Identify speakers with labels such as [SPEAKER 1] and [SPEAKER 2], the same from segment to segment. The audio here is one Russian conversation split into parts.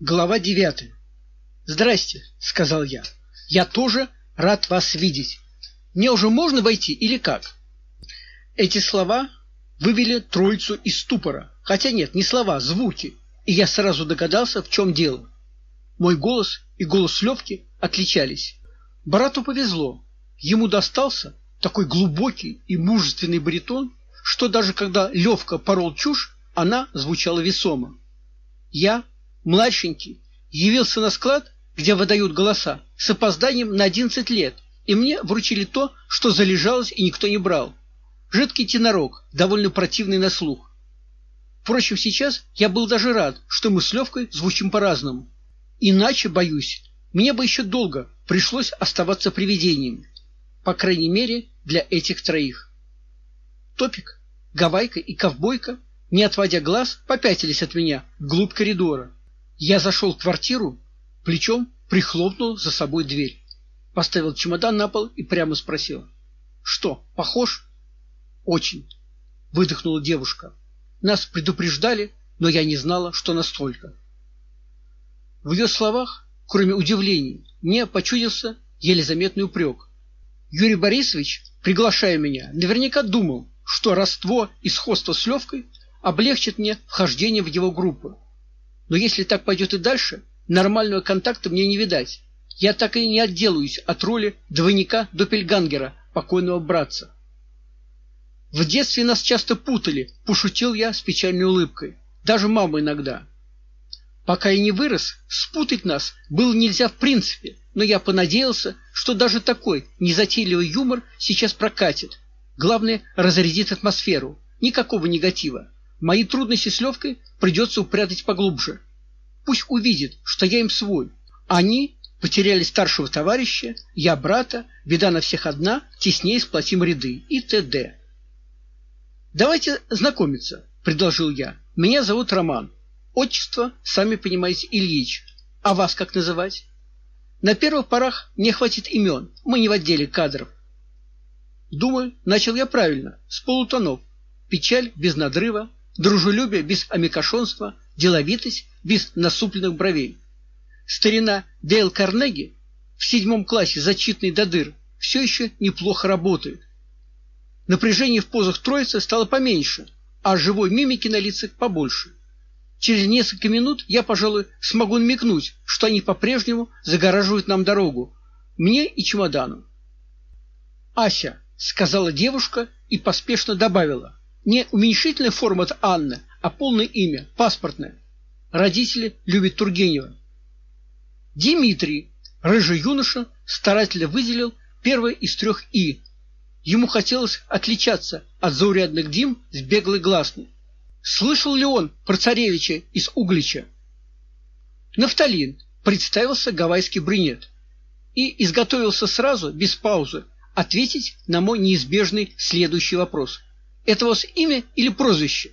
[SPEAKER 1] Глава девятая. "Здрасте", сказал я. "Я тоже рад вас видеть. Мне уже можно войти или как?" Эти слова вывели троицу из ступора. Хотя нет, не слова, звуки. И я сразу догадался, в чем дело. Мой голос и голос Левки отличались. Брату повезло. Ему достался такой глубокий и мужественный баритон, что даже когда Левка порол чушь, она звучала весомо. Я, младшенький, явился на склад, где выдают голоса, с опозданием на одиннадцать лет, и мне вручили то, что залежалось и никто не брал. Жидкий тенорок, довольно противный на слух. Впрочем, сейчас я был даже рад, что мы с Левкой звучим по-разному. Иначе, боюсь, мне бы еще долго пришлось оставаться привидением. По крайней мере, для этих троих. Топик, Гавайка и Ковбойка, не отводя глаз, попятились от меня вглубь коридора. Я зашел в квартиру, плечом прихлопнул за собой дверь. Поставил чемодан на пол и прямо спросил: "Что, похож?" "Очень", выдохнула девушка. Нас предупреждали, но я не знала, что настолько. В ее словах, кроме удивления, мне почудился еле заметный упрек. Юрий Борисович, приглашая меня, наверняка думал, что родство и сходство с Левкой облегчит мне вхождение в его группу. Но если так пойдет и дальше, нормального контакта мне не видать. Я так и не отделаюсь от роли двойника Доппельгангера, покойного братца. В детстве нас часто путали, пошутил я с печальной улыбкой. Даже мама иногда. Пока я не вырос, спутать нас было нельзя в принципе, но я понадеялся, что даже такой незатейливый юмор сейчас прокатит. Главное разрядит атмосферу. Никакого негатива. Мои трудности с Левкой придется упрятать поглубже. Пусть увидит, что я им свой. Они потеряли старшего товарища, я брата, беда на всех одна, теснее сплотим ряды и т.д. Давайте знакомиться, предложил я. Меня зовут Роман. Отчество, сами понимаете, Ильич. А вас как называть? На первых порах мне хватит имен. Мы не в отделе кадров. Думаю, начал я правильно, с полутонов. Печаль без надрыва, дружелюбие без амикошонства, деловитость без насупленных бровей. Старина Дейл Карнеги в седьмом классе зачитанный до дыр все еще неплохо работает. Напряжение в позах троицы стало поменьше, а живой мимики на лицах побольше. Через несколько минут я, пожалуй, смогу намекнуть, что они по-прежнему загораживают нам дорогу, мне и чемодану. Ася, сказала девушка и поспешно добавила: не уменьшительная форма от Анны, а полное имя, паспортное. Родители любят Тургенева. Дмитрий, рыжий юноша, старательно выделил первое из трех и. Ему хотелось отличаться от заурядных Дим с беглой гласной. Слышал ли он про царевича из Углича? Нафталин представился гавайский брюнет и изготовился сразу, без паузы, ответить на мой неизбежный следующий вопрос. Это у вас имя или прозвище?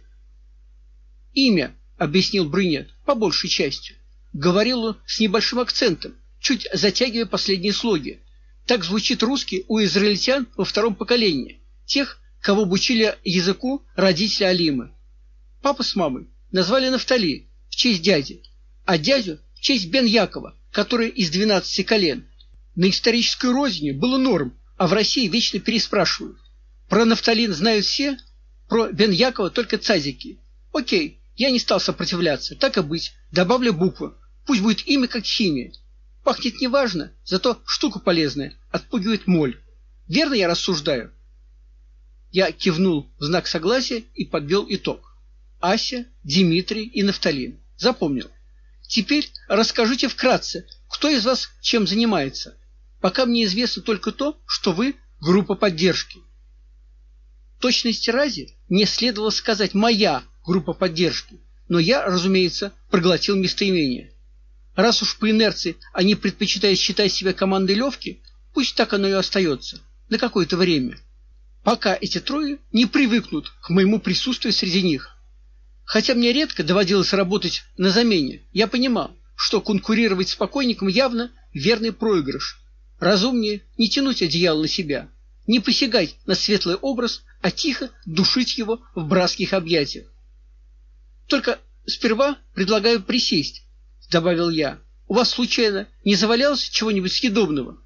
[SPEAKER 1] Имя, объяснил брюнет, по большей части. Говорил он с небольшим акцентом, чуть затягивая последние слоги. Так звучит русский у израильтян во втором поколении, тех, кого обучили языку родители Алимы. Папа с мамой назвали Нафтали в честь дяди, а дядю в честь Бен Якова, который из двенадцати колен. На исторической родине было норм, а в России вечно переспрашивают. Про нафталин знают все, про Бен Якова только цазики. О'кей, я не стал сопротивляться. Так и быть, добавлю букву. Пусть будет имя как химия. Пахнет неважно, зато штука полезная, отпугивает моль. Верно я рассуждаю. Я кивнул в знак согласия и подвел итог. Ася, Дмитрий и Нафталин. Запомнил. Теперь расскажите вкратце, кто из вас чем занимается. Пока мне известно только то, что вы группа поддержки точности ради мне следовало сказать моя группа поддержки, но я, разумеется, проглотил местоимение. Раз уж по инерции они предпочитают считать себя командой Левки, пусть так оно и остается на какое-то время, пока эти трое не привыкнут к моему присутствию среди них. Хотя мне редко доводилось работать на замене, я понимал, что конкурировать с покойником явно верный проигрыш. Разумнее не тянуть одеяло на себя не посягать на светлый образ, а тихо душить его в братских объятиях. Только сперва предлагаю присесть. добавил я. У вас случайно не завалялось чего-нибудь съедобного?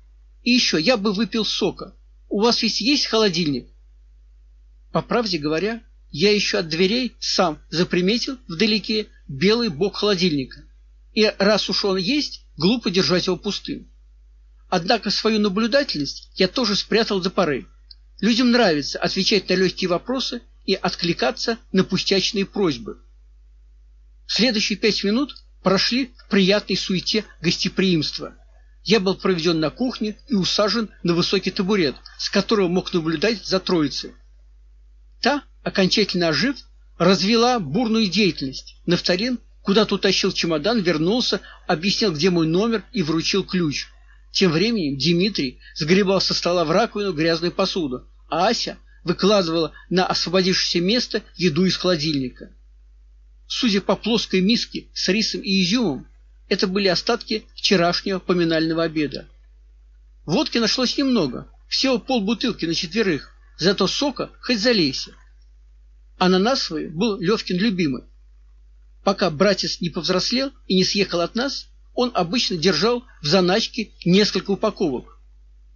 [SPEAKER 1] И еще, я бы выпил сока. У вас ведь есть холодильник? По правде говоря, я еще от дверей сам заприметил вдалеке белый бок холодильника. И раз уж он есть, глупо держать его пустым. Однако свою наблюдательность я тоже спрятал до поры. Людям нравится отвечать на легкие вопросы и откликаться на пустячные просьбы. Следующие пять минут прошли в приятной суете гостеприимства. Я был проведен на кухне и усажен на высокий табурет, с которого мог наблюдать за троицей. Та, окончательно ожив, развела бурную деятельность. Нафталин куда-то утащил чемодан, вернулся, объяснил, где мой номер и вручил ключ. Тем временем Дмитрий сгребал со стола в раковину грязную посуду, а Ася выкладывала на освободившееся место еду из холодильника. Судя по плоской миске с рисом и изюмом, это были остатки вчерашнего поминального обеда. Водки нашлось немного, всего полбутылки на четверых, зато сока хоть залейся. Ананасовый был Левкин любимый. Пока братец не повзрослел и не съехал от нас, он обычно держал в заначке несколько упаковок.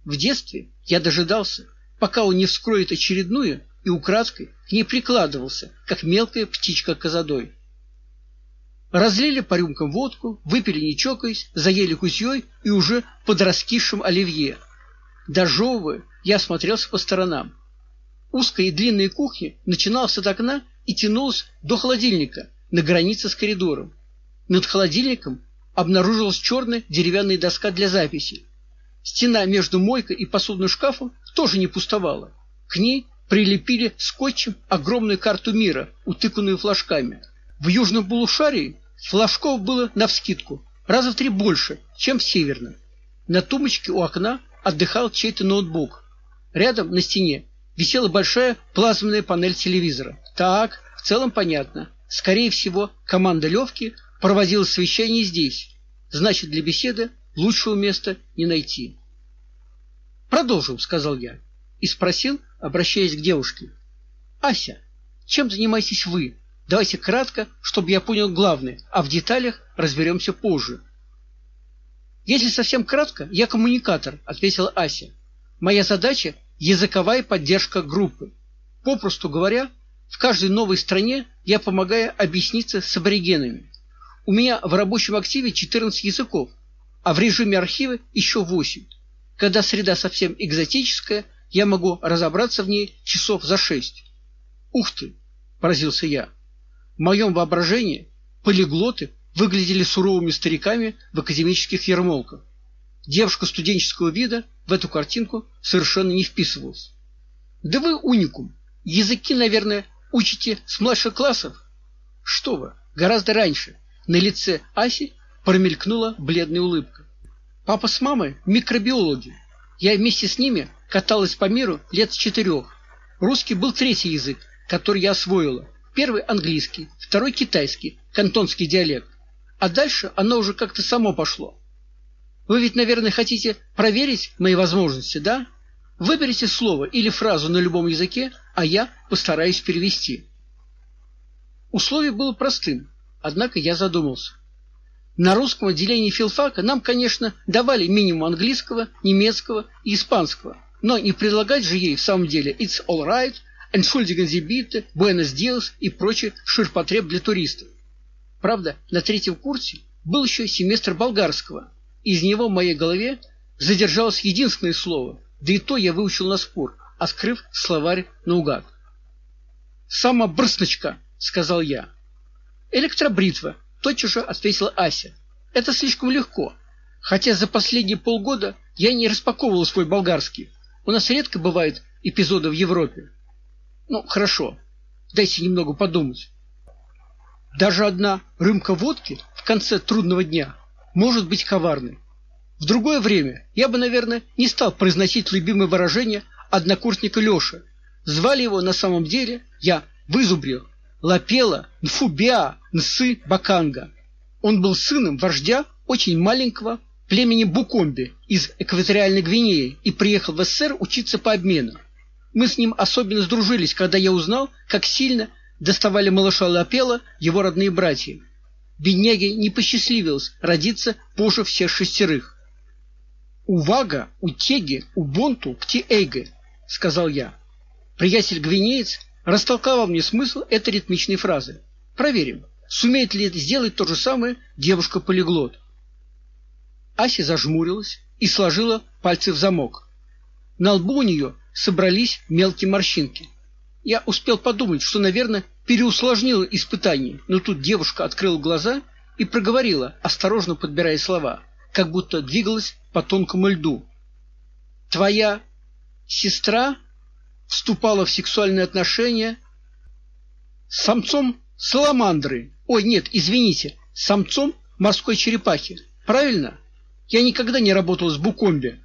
[SPEAKER 1] В детстве я дожидался, пока он не вскроет очередную, и украдкой к ней прикладывался, как мелкая птичка к козадой. Разлили по рюмкам водку, выпили не чокаясь, заели кутьей и уже под раскисшим оливье. Дожевывая, я смотрелся по сторонам. Узкая и длинная кухня начиналась от окна и тянулась до холодильника на границе с коридором. Над холодильником обнаружилась черная деревянная доска для записи. Стена между мойкой и посудным шкафом тоже не пустовала. К ней прилепили скотчем огромную карту мира, утыканную флажками. В южном полушарии флажков было навскидку, раза в три больше, чем в северном. На тумбочке у окна отдыхал чей-то ноутбук. Рядом на стене висела большая плазменная панель телевизора. Так, в целом понятно. Скорее всего, команда Левки проводила совещание здесь. Значит, для беседы лучшего места не найти. Продолжим, сказал я и спросил, обращаясь к девушке: "Ася, чем занимаетесь вы? Давайте кратко, чтобы я понял главное, а в деталях разберемся позже". Если совсем кратко, я коммуникатор, ответила Ася. Моя задача языковая поддержка группы. Попросту говоря, в каждой новой стране я помогаю объясниться с аборигенами. У меня в рабочем активе 14 языков, а в режиме архива еще 8. Когда среда совсем экзотическая, я могу разобраться в ней часов за шесть. Ух ты, поразился я. В моем воображении полиглоты выглядели суровыми стариками в академических ермолках. Девушка студенческого вида в эту картинку совершенно не вписывалась. Да вы уникум. Языки, наверное, учите с младших классов. Что вы? Гораздо раньше. На лице Аси промелькнула бледная улыбка. Папа с мамой микробиологи. Я вместе с ними каталась по миру лет с четырех. Русский был третий язык, который я освоила. Первый английский, второй китайский, кантонский диалект. А дальше оно уже как-то само пошло. Вы ведь, наверное, хотите проверить мои возможности, да? Выберите слово или фразу на любом языке, а я постараюсь перевести. Условие было простым. Однако я задумался. На русском отделении филфака нам, конечно, давали минимум английского, немецкого и испанского, но не предлагать же ей в самом деле «it's all right», «entschuldigen Sie bitte», «buenos dias» и прочий ширпотреб для туристов. Правда, на третьем курсе был еще семестр болгарского. Из него в моей голове задержалось единственное слово, да и то я выучил на спор, открыв словарь наугад. «Самобрсночка», — сказал я. Электробритва, тотчас же ответила Ася. Это слишком легко. Хотя за последние полгода я не распаковывала свой болгарский. У нас редко бывают эпизоды в Европе. Ну, хорошо. Дайте немного подумать. Даже одна рюмка водки в конце трудного дня может быть коварной. В другое время я бы, наверное, не стал произносить любимое выражение однокурсника Лёши. Звали его на самом деле я вызубрил Лапела Нфубиа Нсы Баканга. Он был сыном вождя очень маленького племени Букомби из экваториальной Гвинеи и приехал в СССР учиться по обмену. Мы с ним особенно сдружились, когда я узнал, как сильно доставали малыша Лапела его родные братья. бедняге не посчастливилось родиться позже всех шестерых. «Увага, утеги, убонту, птиэйге», — сказал я. Приятель-гвинеец растолковал мне смысл этой ритмичной фразы. Проверим, сумеет ли сделать то же самое девушка-полиглот. Ася зажмурилась и сложила пальцы в замок. На лбу у нее собрались мелкие морщинки. Я успел подумать, что, наверное, переусложнила испытание, но тут девушка открыла глаза и проговорила, осторожно подбирая слова, как будто двигалась по тонкому льду. Твоя сестра вступала в сексуальные отношения с самцом саламандры. Ой, нет, извините, с самцом морской черепахи. Правильно? Я никогда не работал с букомби.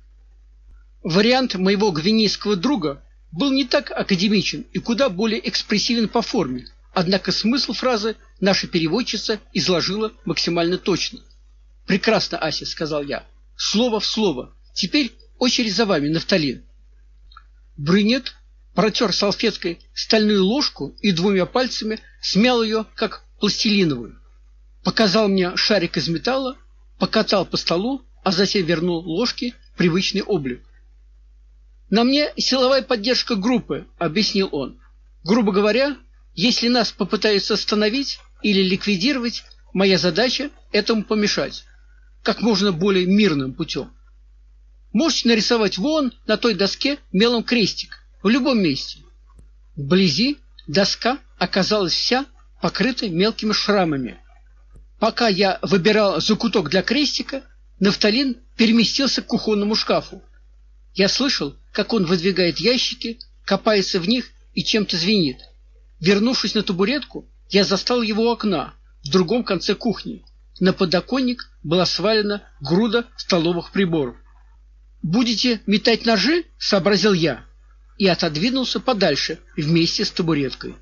[SPEAKER 1] Вариант моего гвинейского друга был не так академичен и куда более экспрессивен по форме. Однако смысл фразы наша переводчица изложила максимально точно. Прекрасно, Ася, сказал я. Слово в слово. Теперь очередь за вами, Нафталин. Брюнет протер салфеткой стальную ложку и двумя пальцами смял ее, как пластилиновую. Показал мне шарик из металла, покатал по столу, а затем вернул ложке привычный облик. На мне силовая поддержка группы, объяснил он. Грубо говоря, если нас попытаются остановить или ликвидировать, моя задача этому помешать как можно более мирным путем. Можете нарисовать вон на той доске мелом крестик в любом месте. Вблизи доска оказалась вся покрыта мелкими шрамами. Пока я выбирал закуток для крестика, Нафталин переместился к кухонному шкафу. Я слышал, как он выдвигает ящики, копается в них и чем-то звенит. Вернувшись на табуретку, я застал его у окна в другом конце кухни. На подоконник была свалена груда столовых приборов. Будете метать ножи, сообразил я и отодвинулся подальше вместе с табуреткой.